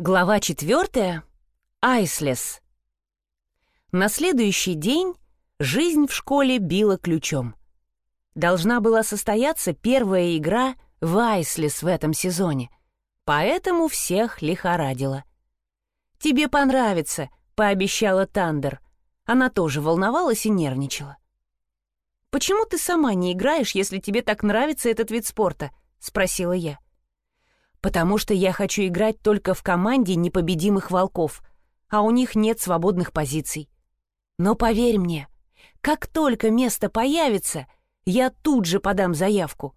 Глава четвертая. Айслес. На следующий день жизнь в школе била ключом. Должна была состояться первая игра в Айслес в этом сезоне, поэтому всех лихорадило. «Тебе понравится», — пообещала Тандер. Она тоже волновалась и нервничала. «Почему ты сама не играешь, если тебе так нравится этот вид спорта?» — спросила я потому что я хочу играть только в команде непобедимых волков, а у них нет свободных позиций. Но поверь мне, как только место появится, я тут же подам заявку.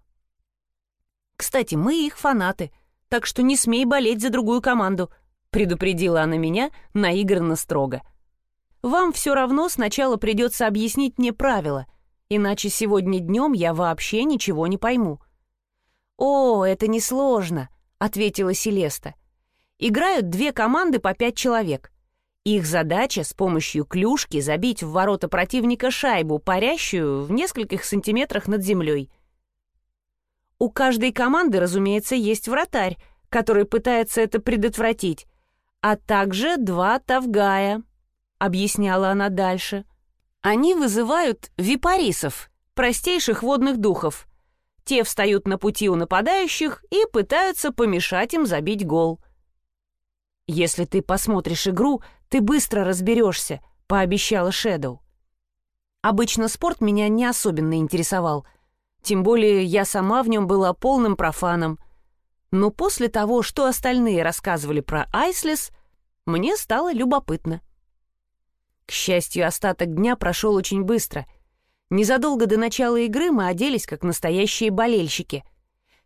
Кстати, мы их фанаты, так что не смей болеть за другую команду, предупредила она меня наигранно строго. Вам все равно сначала придется объяснить мне правила, иначе сегодня днем я вообще ничего не пойму. О, это несложно ответила Селеста. Играют две команды по пять человек. Их задача с помощью клюшки забить в ворота противника шайбу, парящую в нескольких сантиметрах над землей. У каждой команды, разумеется, есть вратарь, который пытается это предотвратить, а также два тавгая, объясняла она дальше. Они вызывают випарисов, простейших водных духов, те встают на пути у нападающих и пытаются помешать им забить гол. «Если ты посмотришь игру, ты быстро разберешься», — пообещала Шэдоу. Обычно спорт меня не особенно интересовал, тем более я сама в нем была полным профаном. Но после того, что остальные рассказывали про Айслес, мне стало любопытно. К счастью, остаток дня прошел очень быстро — Незадолго до начала игры мы оделись как настоящие болельщики.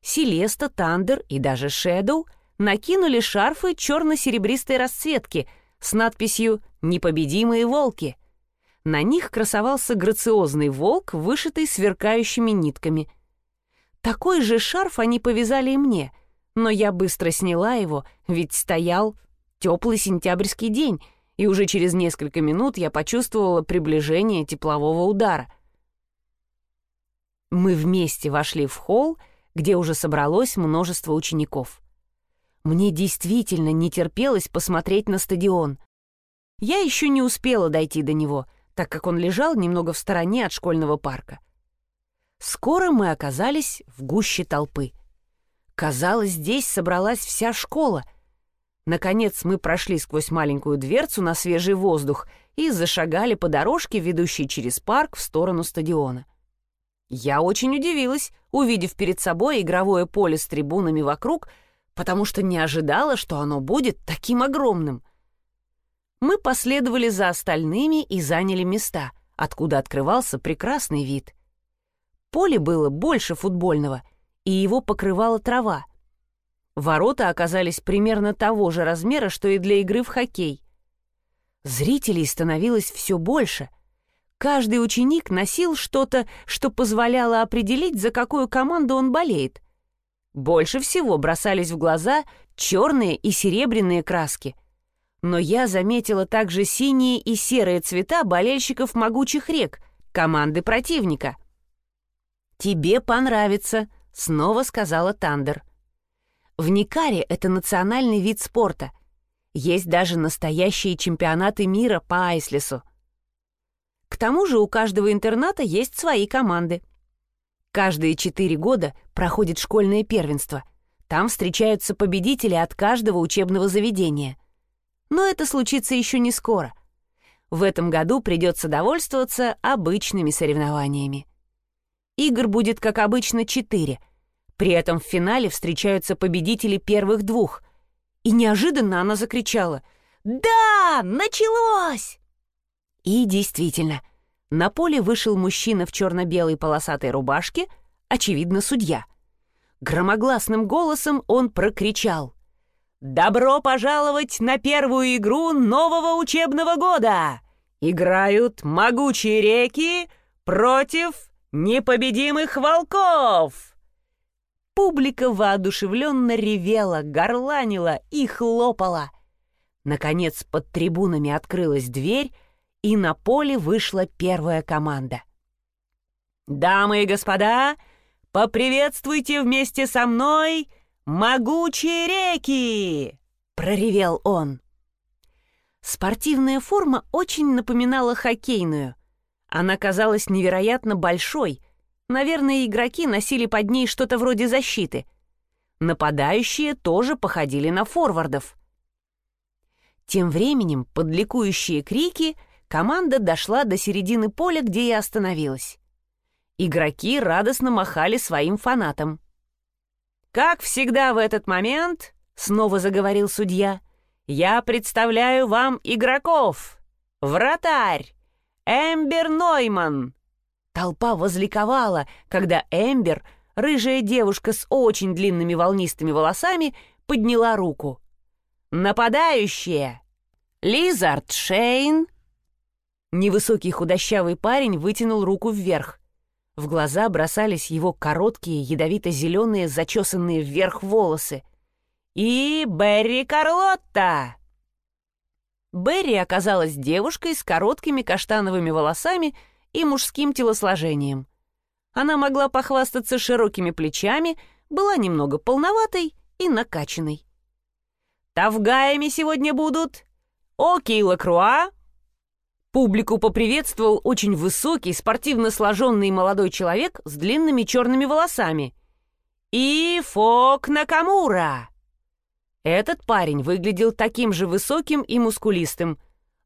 Селеста, Тандер и даже Шэдоу накинули шарфы черно-серебристой расцветки с надписью «Непобедимые волки». На них красовался грациозный волк, вышитый сверкающими нитками. Такой же шарф они повязали и мне, но я быстро сняла его, ведь стоял теплый сентябрьский день, и уже через несколько минут я почувствовала приближение теплового удара. Мы вместе вошли в холл, где уже собралось множество учеников. Мне действительно не терпелось посмотреть на стадион. Я еще не успела дойти до него, так как он лежал немного в стороне от школьного парка. Скоро мы оказались в гуще толпы. Казалось, здесь собралась вся школа. Наконец мы прошли сквозь маленькую дверцу на свежий воздух и зашагали по дорожке, ведущей через парк в сторону стадиона. Я очень удивилась, увидев перед собой игровое поле с трибунами вокруг, потому что не ожидала, что оно будет таким огромным. Мы последовали за остальными и заняли места, откуда открывался прекрасный вид. Поле было больше футбольного, и его покрывала трава. Ворота оказались примерно того же размера, что и для игры в хоккей. Зрителей становилось все больше — Каждый ученик носил что-то, что позволяло определить, за какую команду он болеет. Больше всего бросались в глаза черные и серебряные краски. Но я заметила также синие и серые цвета болельщиков могучих рек, команды противника. «Тебе понравится», — снова сказала Тандер. В Никаре это национальный вид спорта. Есть даже настоящие чемпионаты мира по айслесу. К тому же у каждого интерната есть свои команды. Каждые четыре года проходит школьное первенство. Там встречаются победители от каждого учебного заведения. Но это случится еще не скоро. В этом году придется довольствоваться обычными соревнованиями. Игр будет, как обычно, четыре. При этом в финале встречаются победители первых двух. И неожиданно она закричала «Да! Началось!» И действительно, на поле вышел мужчина в черно-белой полосатой рубашке, очевидно, судья. Громогласным голосом он прокричал. «Добро пожаловать на первую игру нового учебного года! Играют могучие реки против непобедимых волков!» Публика воодушевленно ревела, горланила и хлопала. Наконец под трибунами открылась дверь, и на поле вышла первая команда. «Дамы и господа, поприветствуйте вместе со мной могучие реки!» проревел он. Спортивная форма очень напоминала хоккейную. Она казалась невероятно большой. Наверное, игроки носили под ней что-то вроде защиты. Нападающие тоже походили на форвардов. Тем временем, под ликующие крики, команда дошла до середины поля, где и остановилась. Игроки радостно махали своим фанатам. «Как всегда в этот момент», — снова заговорил судья, — «я представляю вам игроков. Вратарь! Эмбер Нойман!» Толпа возликовала, когда Эмбер, рыжая девушка с очень длинными волнистыми волосами, подняла руку. «Нападающие! Лизард Шейн!» Невысокий худощавый парень вытянул руку вверх. В глаза бросались его короткие, ядовито-зеленые, зачесанные вверх волосы. «И Берри Карлотта!» Берри оказалась девушкой с короткими каштановыми волосами и мужским телосложением. Она могла похвастаться широкими плечами, была немного полноватой и накачанной. «Тавгаями сегодня будут Окей Лакруа, Публику поприветствовал очень высокий, спортивно сложенный молодой человек с длинными черными волосами. И Фок Накамура. Этот парень выглядел таким же высоким и мускулистым,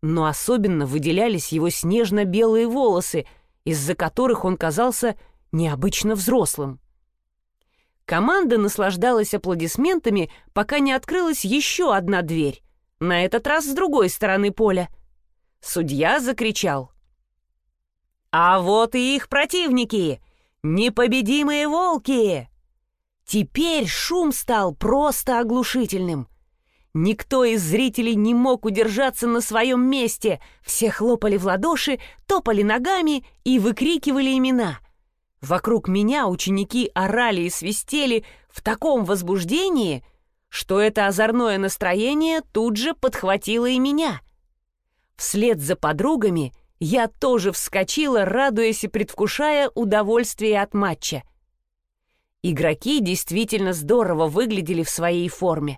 но особенно выделялись его снежно-белые волосы, из-за которых он казался необычно взрослым. Команда наслаждалась аплодисментами, пока не открылась еще одна дверь, на этот раз с другой стороны поля — Судья закричал. «А вот и их противники! Непобедимые волки!» Теперь шум стал просто оглушительным. Никто из зрителей не мог удержаться на своем месте. Все хлопали в ладоши, топали ногами и выкрикивали имена. Вокруг меня ученики орали и свистели в таком возбуждении, что это озорное настроение тут же подхватило и меня — Вслед за подругами я тоже вскочила, радуясь и предвкушая удовольствие от матча. Игроки действительно здорово выглядели в своей форме.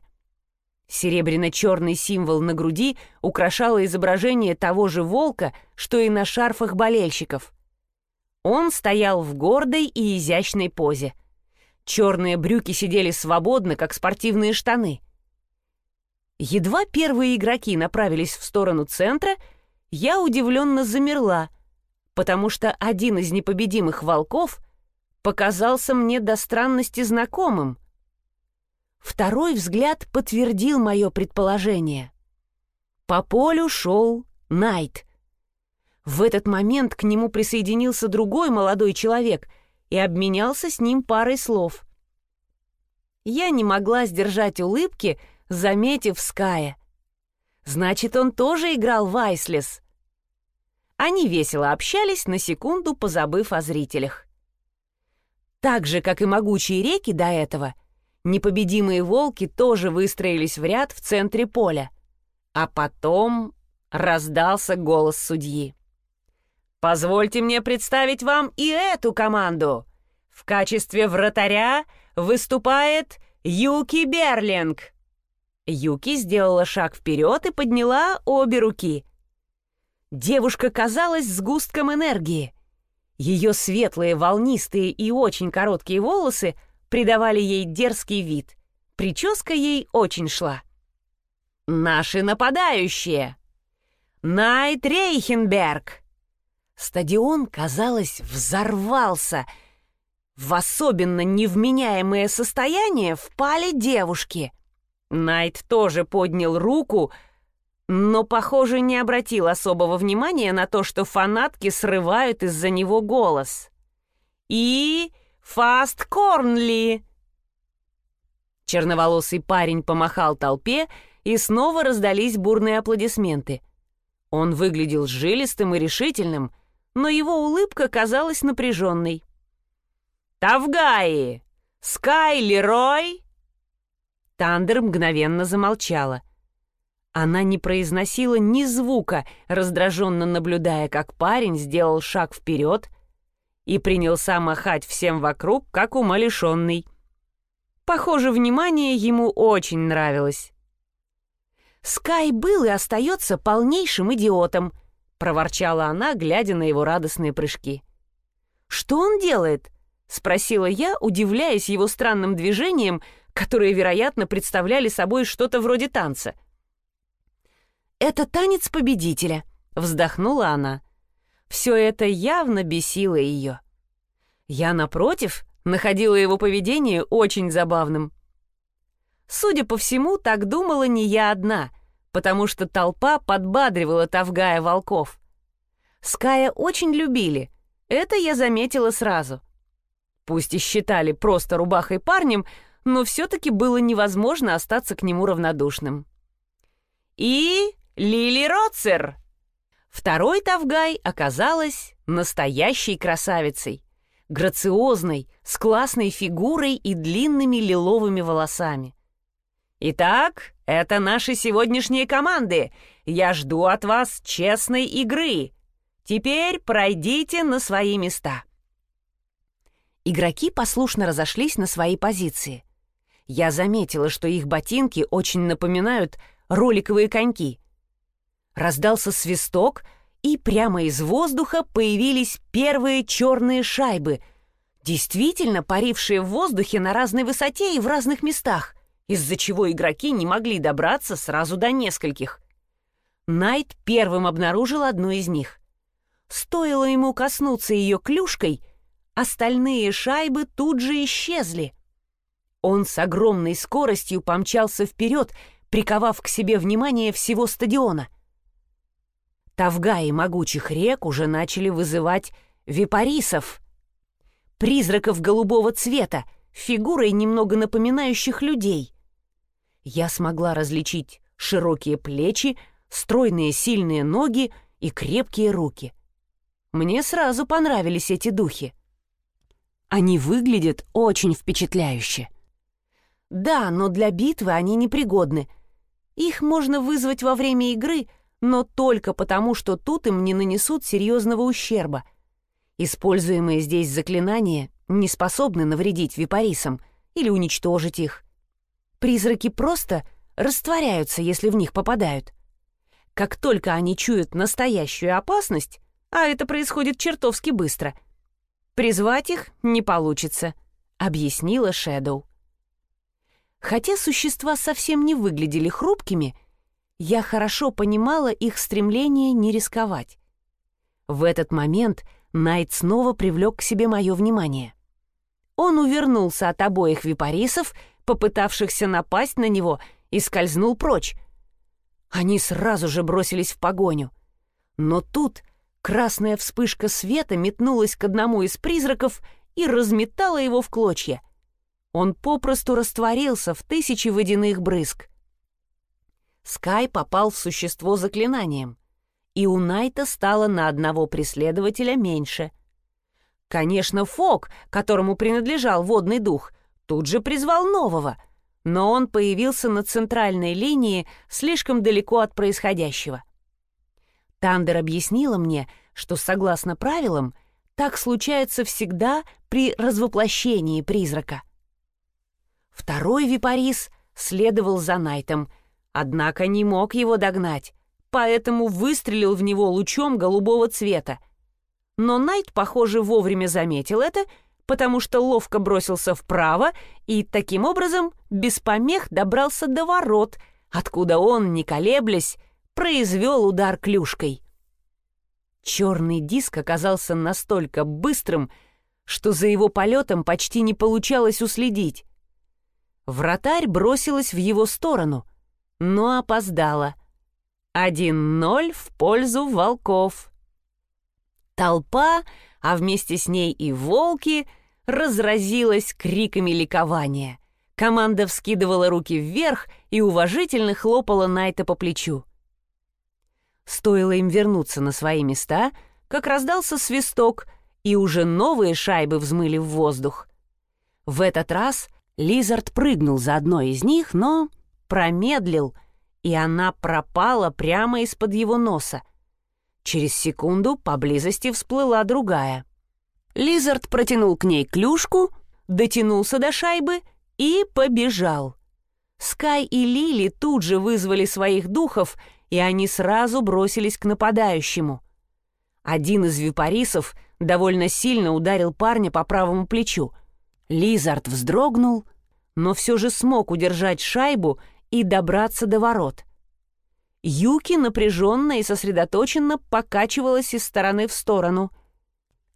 Серебряно-черный символ на груди украшало изображение того же волка, что и на шарфах болельщиков. Он стоял в гордой и изящной позе. Черные брюки сидели свободно, как спортивные штаны — Едва первые игроки направились в сторону центра, я удивленно замерла, потому что один из непобедимых волков показался мне до странности знакомым. Второй взгляд подтвердил мое предположение. По полю шел Найт. В этот момент к нему присоединился другой молодой человек и обменялся с ним парой слов. Я не могла сдержать улыбки, заметив Ская. Значит, он тоже играл в Айслес. Они весело общались, на секунду позабыв о зрителях. Так же, как и могучие реки до этого, непобедимые волки тоже выстроились в ряд в центре поля. А потом раздался голос судьи. «Позвольте мне представить вам и эту команду. В качестве вратаря выступает Юки Берлинг». Юки сделала шаг вперед и подняла обе руки. Девушка казалась сгустком энергии. Ее светлые, волнистые и очень короткие волосы придавали ей дерзкий вид. Прическа ей очень шла. «Наши нападающие!» «Найт Рейхенберг!» Стадион, казалось, взорвался. В особенно невменяемое состояние впали девушки — Найт тоже поднял руку, но, похоже, не обратил особого внимания на то, что фанатки срывают из-за него голос. И Фаст Корнли. Черноволосый парень помахал толпе, и снова раздались бурные аплодисменты. Он выглядел жилистым и решительным, но его улыбка казалась напряженной. «Тавгаи! Скай Лерой!» Тандер мгновенно замолчала. Она не произносила ни звука, раздраженно наблюдая, как парень сделал шаг вперед и принялся махать всем вокруг, как умалишенный. Похоже, внимание ему очень нравилось. Скай был и остается полнейшим идиотом», — проворчала она, глядя на его радостные прыжки. «Что он делает?» — спросила я, удивляясь его странным движениям, которые, вероятно, представляли собой что-то вроде танца. «Это танец победителя», — вздохнула она. Все это явно бесило ее. Я, напротив, находила его поведение очень забавным. Судя по всему, так думала не я одна, потому что толпа подбадривала Тавгая волков. Ская очень любили, это я заметила сразу. Пусть и считали просто рубахой парнем, но все-таки было невозможно остаться к нему равнодушным. И Лили Роцер! Второй Тавгай оказалась настоящей красавицей, грациозной, с классной фигурой и длинными лиловыми волосами. «Итак, это наши сегодняшние команды. Я жду от вас честной игры. Теперь пройдите на свои места». Игроки послушно разошлись на свои позиции. Я заметила, что их ботинки очень напоминают роликовые коньки. Раздался свисток, и прямо из воздуха появились первые черные шайбы, действительно парившие в воздухе на разной высоте и в разных местах, из-за чего игроки не могли добраться сразу до нескольких. Найт первым обнаружил одну из них. Стоило ему коснуться ее клюшкой, остальные шайбы тут же исчезли. Он с огромной скоростью помчался вперед, приковав к себе внимание всего стадиона. Тавгаи могучих рек уже начали вызывать випарисов, призраков голубого цвета, фигурой немного напоминающих людей. Я смогла различить широкие плечи, стройные сильные ноги и крепкие руки — мне сразу понравились эти духи. Они выглядят очень впечатляюще. Да, но для битвы они непригодны. Их можно вызвать во время игры, но только потому, что тут им не нанесут серьезного ущерба. Используемые здесь заклинания не способны навредить випарисам или уничтожить их. Призраки просто растворяются, если в них попадают. Как только они чуют настоящую опасность, а это происходит чертовски быстро. Призвать их не получится, объяснила Шэдоу. Хотя существа совсем не выглядели хрупкими, я хорошо понимала их стремление не рисковать. В этот момент Найт снова привлек к себе мое внимание. Он увернулся от обоих випарисов, попытавшихся напасть на него, и скользнул прочь. Они сразу же бросились в погоню. Но тут Красная вспышка света метнулась к одному из призраков и разметала его в клочья. Он попросту растворился в тысячи водяных брызг. Скай попал в существо заклинанием, и у Найта стало на одного преследователя меньше. Конечно, Фок, которому принадлежал водный дух, тут же призвал нового, но он появился на центральной линии слишком далеко от происходящего. Тандер объяснила мне, что, согласно правилам, так случается всегда при развоплощении призрака. Второй випарис следовал за Найтом, однако не мог его догнать, поэтому выстрелил в него лучом голубого цвета. Но Найт, похоже, вовремя заметил это, потому что ловко бросился вправо и, таким образом, без помех добрался до ворот, откуда он, не колеблясь, произвел удар клюшкой. Черный диск оказался настолько быстрым, что за его полетом почти не получалось уследить. Вратарь бросилась в его сторону, но опоздала. Один ноль в пользу волков. Толпа, а вместе с ней и волки, разразилась криками ликования. Команда вскидывала руки вверх и уважительно хлопала Найта по плечу. Стоило им вернуться на свои места, как раздался свисток, и уже новые шайбы взмыли в воздух. В этот раз Лизард прыгнул за одной из них, но промедлил, и она пропала прямо из-под его носа. Через секунду поблизости всплыла другая. Лизард протянул к ней клюшку, дотянулся до шайбы и побежал. Скай и Лили тут же вызвали своих духов, и они сразу бросились к нападающему. Один из випарисов довольно сильно ударил парня по правому плечу. Лизард вздрогнул, но все же смог удержать шайбу и добраться до ворот. Юки напряженно и сосредоточенно покачивалась из стороны в сторону.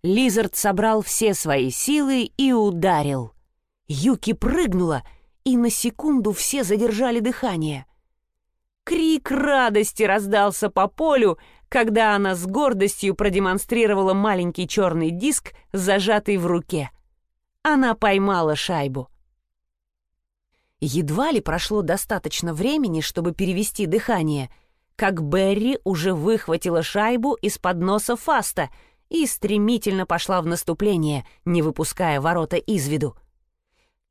Лизард собрал все свои силы и ударил. Юки прыгнула — и на секунду все задержали дыхание. Крик радости раздался по полю, когда она с гордостью продемонстрировала маленький черный диск, зажатый в руке. Она поймала шайбу. Едва ли прошло достаточно времени, чтобы перевести дыхание, как Берри уже выхватила шайбу из-под носа Фаста и стремительно пошла в наступление, не выпуская ворота из виду.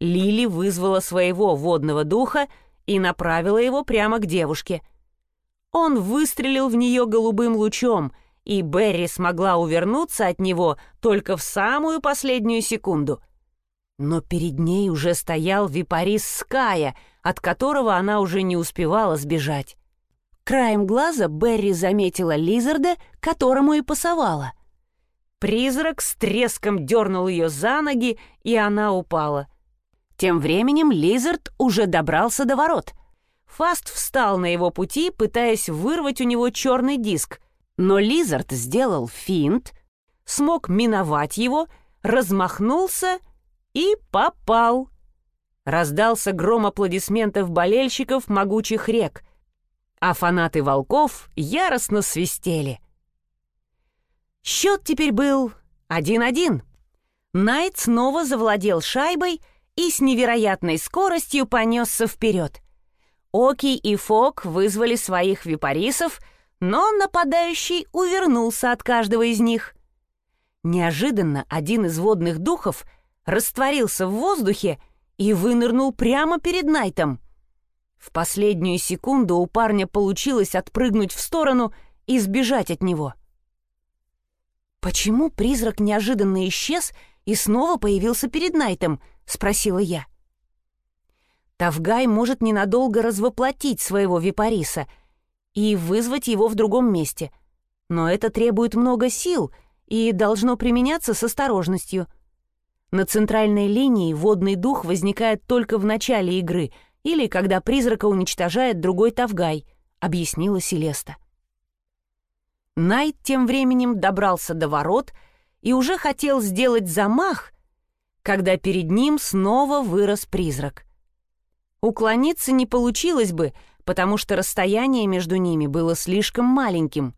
Лили вызвала своего водного духа и направила его прямо к девушке. Он выстрелил в нее голубым лучом, и Берри смогла увернуться от него только в самую последнюю секунду. Но перед ней уже стоял випарис Ская, от которого она уже не успевала сбежать. Краем глаза Берри заметила Лизарда, которому и пасовала. Призрак с треском дернул ее за ноги, и она упала. Тем временем Лизард уже добрался до ворот. Фаст встал на его пути, пытаясь вырвать у него черный диск, но Лизард сделал финт, смог миновать его, размахнулся и попал. Раздался гром аплодисментов болельщиков могучих рек, а фанаты волков яростно свистели. Счет теперь был 1-1. Найт снова завладел шайбой — и с невероятной скоростью понесся вперед. Оки и Фок вызвали своих випарисов, но нападающий увернулся от каждого из них. Неожиданно один из водных духов растворился в воздухе и вынырнул прямо перед Найтом. В последнюю секунду у парня получилось отпрыгнуть в сторону и сбежать от него. Почему призрак неожиданно исчез и снова появился перед Найтом —— спросила я. Тавгай может ненадолго развоплотить своего випариса и вызвать его в другом месте, но это требует много сил и должно применяться с осторожностью. На центральной линии водный дух возникает только в начале игры или когда призрака уничтожает другой Тавгай, объяснила Селеста. Найт тем временем добрался до ворот и уже хотел сделать замах, когда перед ним снова вырос призрак. Уклониться не получилось бы, потому что расстояние между ними было слишком маленьким.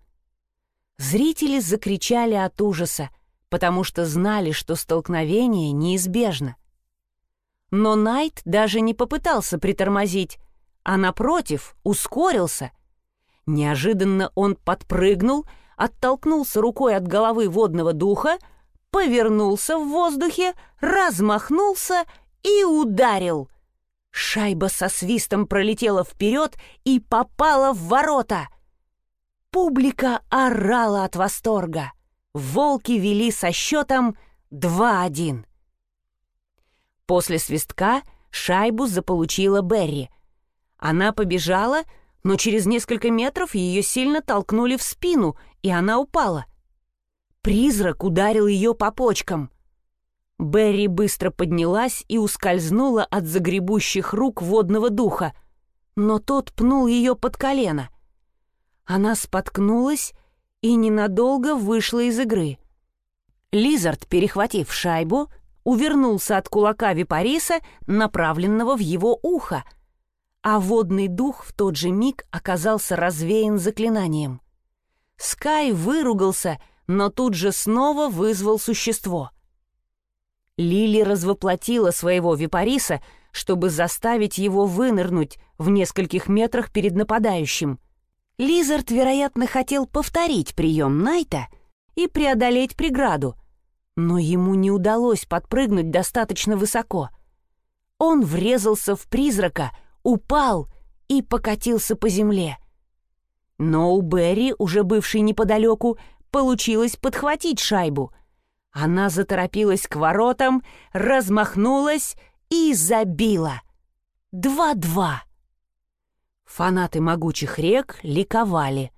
Зрители закричали от ужаса, потому что знали, что столкновение неизбежно. Но Найт даже не попытался притормозить, а напротив ускорился. Неожиданно он подпрыгнул, оттолкнулся рукой от головы водного духа, повернулся в воздухе, размахнулся и ударил. Шайба со свистом пролетела вперед и попала в ворота. Публика орала от восторга. Волки вели со счетом 2-1. После свистка шайбу заполучила Берри. Она побежала, но через несколько метров ее сильно толкнули в спину, и она упала — Призрак ударил ее по почкам. Берри быстро поднялась и ускользнула от загребущих рук водного духа, но тот пнул ее под колено. Она споткнулась и ненадолго вышла из игры. Лизард, перехватив шайбу, увернулся от кулака Випариса, направленного в его ухо, а водный дух в тот же миг оказался развеян заклинанием. Скай выругался — но тут же снова вызвал существо. Лили развоплотила своего випариса, чтобы заставить его вынырнуть в нескольких метрах перед нападающим. Лизард, вероятно, хотел повторить прием Найта и преодолеть преграду, но ему не удалось подпрыгнуть достаточно высоко. Он врезался в призрака, упал и покатился по земле. Но у Берри, уже бывший неподалеку, получилось подхватить шайбу. Она заторопилась к воротам, размахнулась и забила. Два-два. Фанаты могучих рек ликовали.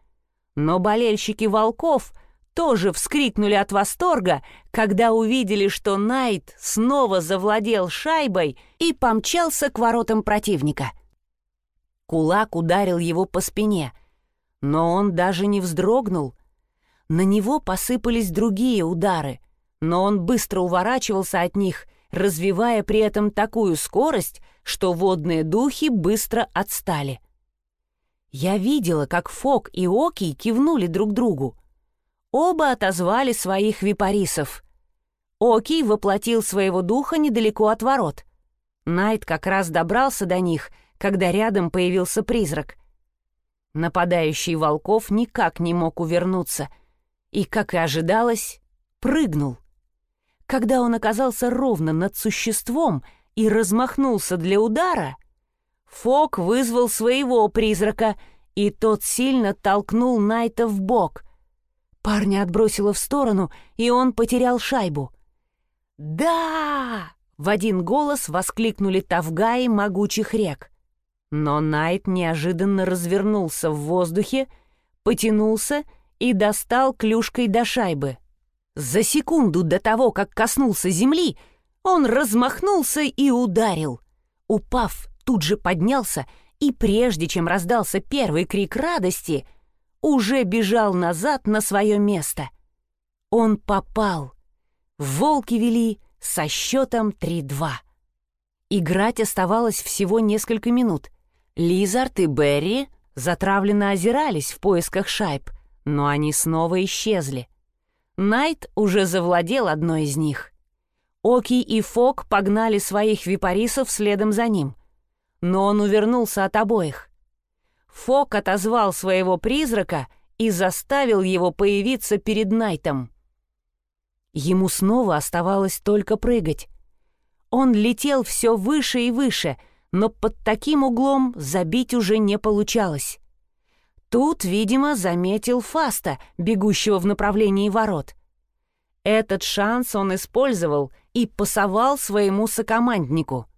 Но болельщики волков тоже вскрикнули от восторга, когда увидели, что Найт снова завладел шайбой и помчался к воротам противника. Кулак ударил его по спине, но он даже не вздрогнул. На него посыпались другие удары, но он быстро уворачивался от них, развивая при этом такую скорость, что водные духи быстро отстали. Я видела, как Фок и Оки кивнули друг другу. Оба отозвали своих випарисов. Оки воплотил своего духа недалеко от ворот. Найт как раз добрался до них, когда рядом появился призрак. Нападающий волков никак не мог увернуться и, как и ожидалось, прыгнул. Когда он оказался ровно над существом и размахнулся для удара — Фок вызвал своего призрака, и тот сильно толкнул Найта в бок. Парня отбросило в сторону, и он потерял шайбу. «Да!» — в один голос воскликнули тавгаи могучих рек. Но Найт неожиданно развернулся в воздухе, потянулся и достал клюшкой до шайбы. За секунду до того, как коснулся земли, он размахнулся и ударил. Упав, тут же поднялся и, прежде чем раздался первый крик радости, уже бежал назад на свое место. Он попал. Волки вели со счетом 3-2. Играть оставалось всего несколько минут. Лизард и Берри затравленно озирались в поисках шайб, но они снова исчезли. Найт уже завладел одной из них. Оки и Фок погнали своих випарисов следом за ним но он увернулся от обоих. Фок отозвал своего призрака и заставил его появиться перед Найтом. Ему снова оставалось только прыгать. Он летел все выше и выше, но под таким углом забить уже не получалось. Тут, видимо, заметил Фаста, бегущего в направлении ворот. Этот шанс он использовал и пасовал своему сокоманднику —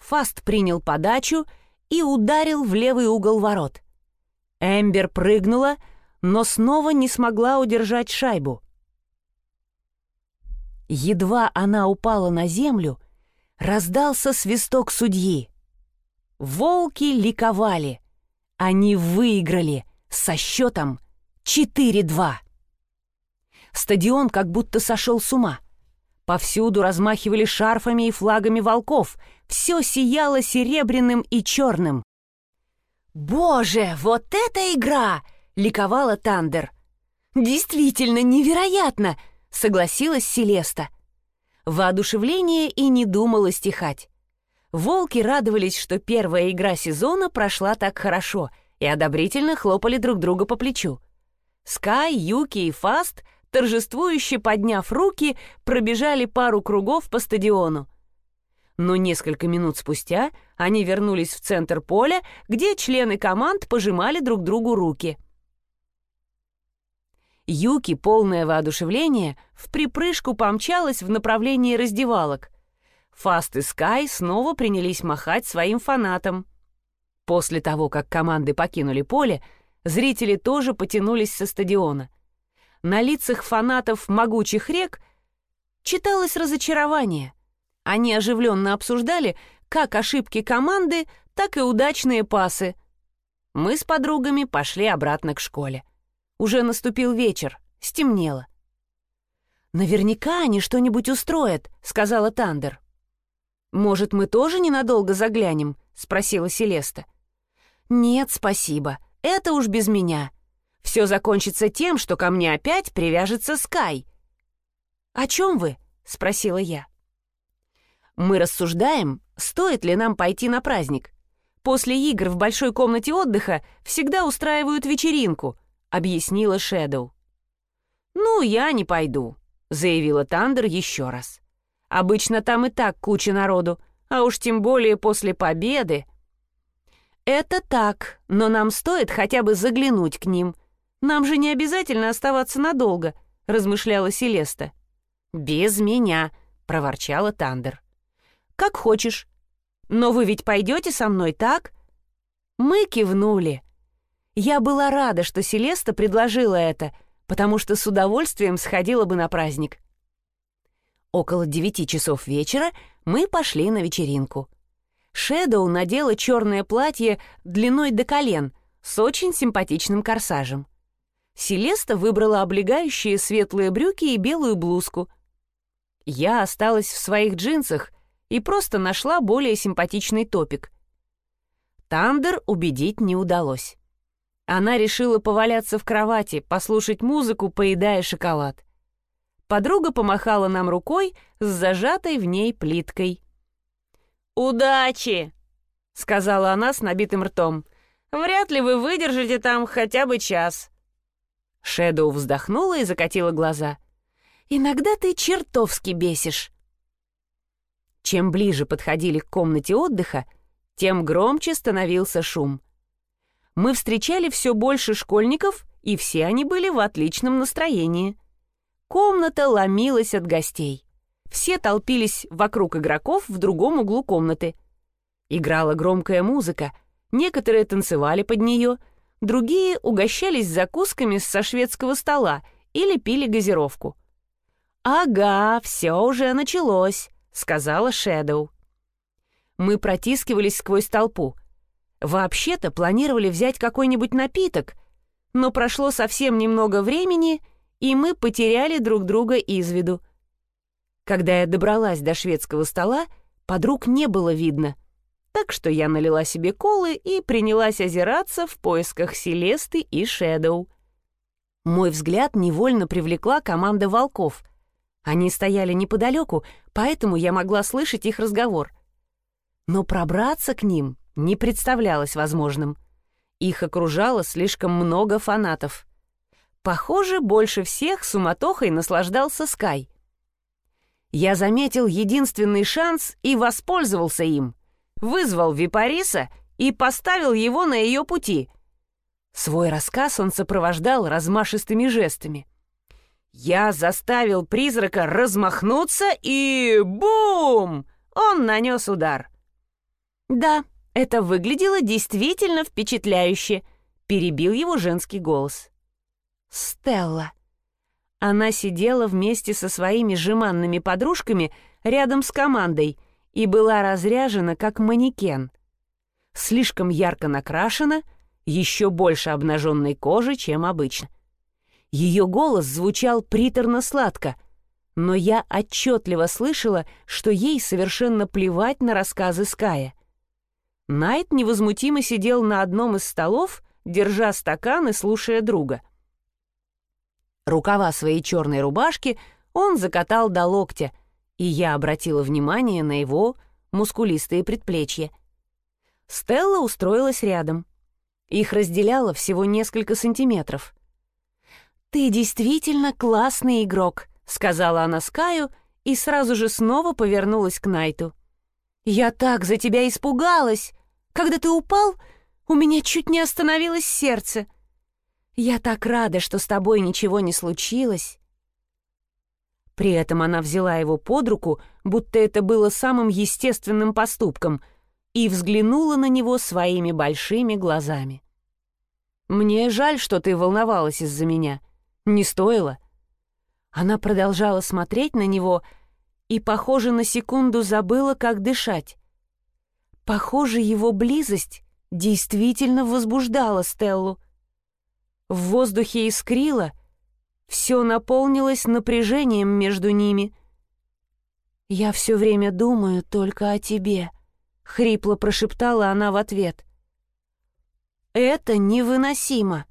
Фаст принял подачу и ударил в левый угол ворот. Эмбер прыгнула, но снова не смогла удержать шайбу. Едва она упала на землю, раздался свисток судьи. Волки ликовали. Они выиграли со счетом 4-2. Стадион как будто сошел с ума. Повсюду размахивали шарфами и флагами волков, все сияло серебряным и черным. «Боже, вот это игра!» — ликовала Тандер. «Действительно невероятно!» — согласилась Селеста. Воодушевление и не думало стихать. Волки радовались, что первая игра сезона прошла так хорошо, и одобрительно хлопали друг друга по плечу. Скай, Юки и Фаст, торжествующе подняв руки, пробежали пару кругов по стадиону но несколько минут спустя они вернулись в центр поля, где члены команд пожимали друг другу руки. Юки, полное воодушевление, в припрыжку помчалась в направлении раздевалок. Фаст и Скай снова принялись махать своим фанатам. После того, как команды покинули поле, зрители тоже потянулись со стадиона. На лицах фанатов могучих рек читалось разочарование — они оживленно обсуждали как ошибки команды, так и удачные пасы. Мы с подругами пошли обратно к школе. Уже наступил вечер, стемнело. «Наверняка они что-нибудь устроят», — сказала Тандер. «Может, мы тоже ненадолго заглянем?» — спросила Селеста. «Нет, спасибо. Это уж без меня. Все закончится тем, что ко мне опять привяжется Скай». «О чем вы?» — спросила я. Мы рассуждаем, стоит ли нам пойти на праздник. После игр в большой комнате отдыха всегда устраивают вечеринку, объяснила Шэдоу. «Ну, я не пойду», — заявила Тандер еще раз. «Обычно там и так куча народу, а уж тем более после победы». «Это так, но нам стоит хотя бы заглянуть к ним. Нам же не обязательно оставаться надолго», — размышляла Селеста. «Без меня», — проворчала Тандер. «Как хочешь». Но вы ведь пойдете со мной, так?» Мы кивнули. Я была рада, что Селеста предложила это, потому что с удовольствием сходила бы на праздник. Около девяти часов вечера мы пошли на вечеринку. Шэдоу надела черное платье длиной до колен с очень симпатичным корсажем. Селеста выбрала облегающие светлые брюки и белую блузку. Я осталась в своих джинсах и просто нашла более симпатичный топик. Тандер убедить не удалось. Она решила поваляться в кровати, послушать музыку, поедая шоколад. Подруга помахала нам рукой с зажатой в ней плиткой. «Удачи!» — сказала она с набитым ртом. «Вряд ли вы выдержите там хотя бы час». Шэдоу вздохнула и закатила глаза. «Иногда ты чертовски бесишь». Чем ближе подходили к комнате отдыха, тем громче становился шум. Мы встречали все больше школьников, и все они были в отличном настроении. Комната ломилась от гостей. Все толпились вокруг игроков в другом углу комнаты. Играла громкая музыка, некоторые танцевали под нее, другие угощались закусками со шведского стола или пили газировку. «Ага, все уже началось», — сказала Шэдоу. Мы протискивались сквозь толпу. Вообще-то планировали взять какой-нибудь напиток, но прошло совсем немного времени, и мы потеряли друг друга из виду. Когда я добралась до шведского стола, подруг не было видно, так что я налила себе колы и принялась озираться в поисках Селесты и Шэдоу. Мой взгляд невольно привлекла команда волков. Они стояли неподалеку, поэтому я могла слышать их разговор. Но пробраться к ним не представлялось возможным. Их окружало слишком много фанатов. Похоже, больше всех суматохой наслаждался Скай. Я заметил единственный шанс и воспользовался им. Вызвал Випариса и поставил его на ее пути. Свой рассказ он сопровождал размашистыми жестами. Я заставил призрака размахнуться и... Бум! Он нанес удар. Да, это выглядело действительно впечатляюще, перебил его женский голос. Стелла. Она сидела вместе со своими жеманными подружками рядом с командой и была разряжена как манекен. Слишком ярко накрашена, еще больше обнаженной кожи, чем обычно. Ее голос звучал приторно-сладко, но я отчетливо слышала, что ей совершенно плевать на рассказы Ская. Найт невозмутимо сидел на одном из столов, держа стакан и слушая друга — Рукава своей черной рубашки он закатал до локтя, и я обратила внимание на его мускулистые предплечья. Стелла устроилась рядом. Их разделяло всего несколько сантиметров. «Ты действительно классный игрок», — сказала она Скаю и сразу же снова повернулась к Найту. «Я так за тебя испугалась! Когда ты упал, у меня чуть не остановилось сердце!» Я так рада, что с тобой ничего не случилось». При этом она взяла его под руку, будто это было самым естественным поступком, и взглянула на него своими большими глазами. «Мне жаль, что ты волновалась из-за меня. Не стоило». Она продолжала смотреть на него и, похоже, на секунду забыла, как дышать. Похоже, его близость действительно возбуждала Стеллу. В воздухе искрило, все наполнилось напряжением между ними. «Я все время думаю только о тебе», — хрипло прошептала она в ответ. «Это невыносимо».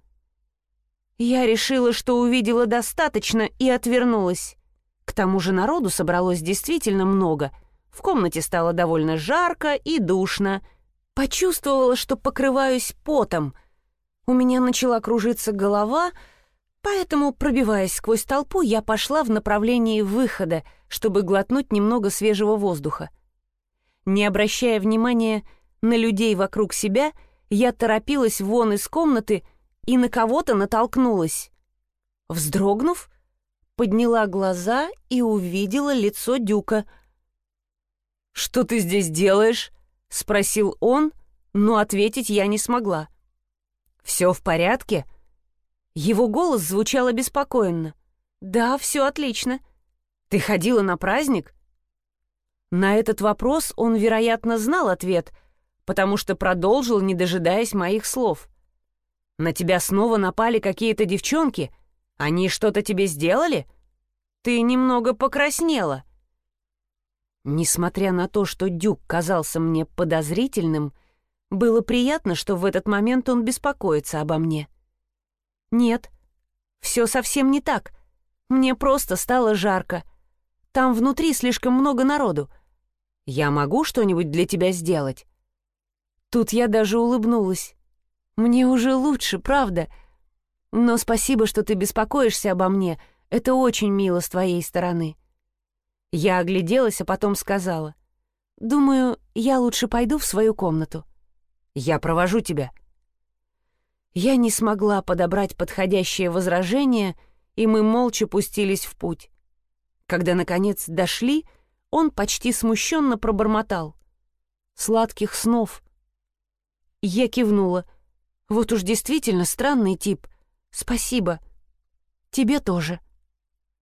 Я решила, что увидела достаточно и отвернулась. К тому же народу собралось действительно много. В комнате стало довольно жарко и душно. Почувствовала, что покрываюсь потом — у меня начала кружиться голова, поэтому, пробиваясь сквозь толпу, я пошла в направлении выхода, чтобы глотнуть немного свежего воздуха. Не обращая внимания на людей вокруг себя, я торопилась вон из комнаты и на кого-то натолкнулась. Вздрогнув, подняла глаза и увидела лицо Дюка. «Что ты здесь делаешь?» — спросил он, но ответить я не смогла. «Все в порядке?» Его голос звучал обеспокоенно. «Да, все отлично. Ты ходила на праздник?» На этот вопрос он, вероятно, знал ответ, потому что продолжил, не дожидаясь моих слов. «На тебя снова напали какие-то девчонки? Они что-то тебе сделали? Ты немного покраснела». Несмотря на то, что Дюк казался мне подозрительным, было приятно, что в этот момент он беспокоится обо мне. «Нет, все совсем не так. Мне просто стало жарко. Там внутри слишком много народу. Я могу что-нибудь для тебя сделать?» Тут я даже улыбнулась. «Мне уже лучше, правда. Но спасибо, что ты беспокоишься обо мне. Это очень мило с твоей стороны». Я огляделась, а потом сказала. «Думаю, я лучше пойду в свою комнату. Я провожу тебя». Я не смогла подобрать подходящее возражение, и мы молча пустились в путь. Когда, наконец, дошли, он почти смущенно пробормотал. «Сладких снов». Я кивнула. «Вот уж действительно странный тип. Спасибо. Тебе тоже».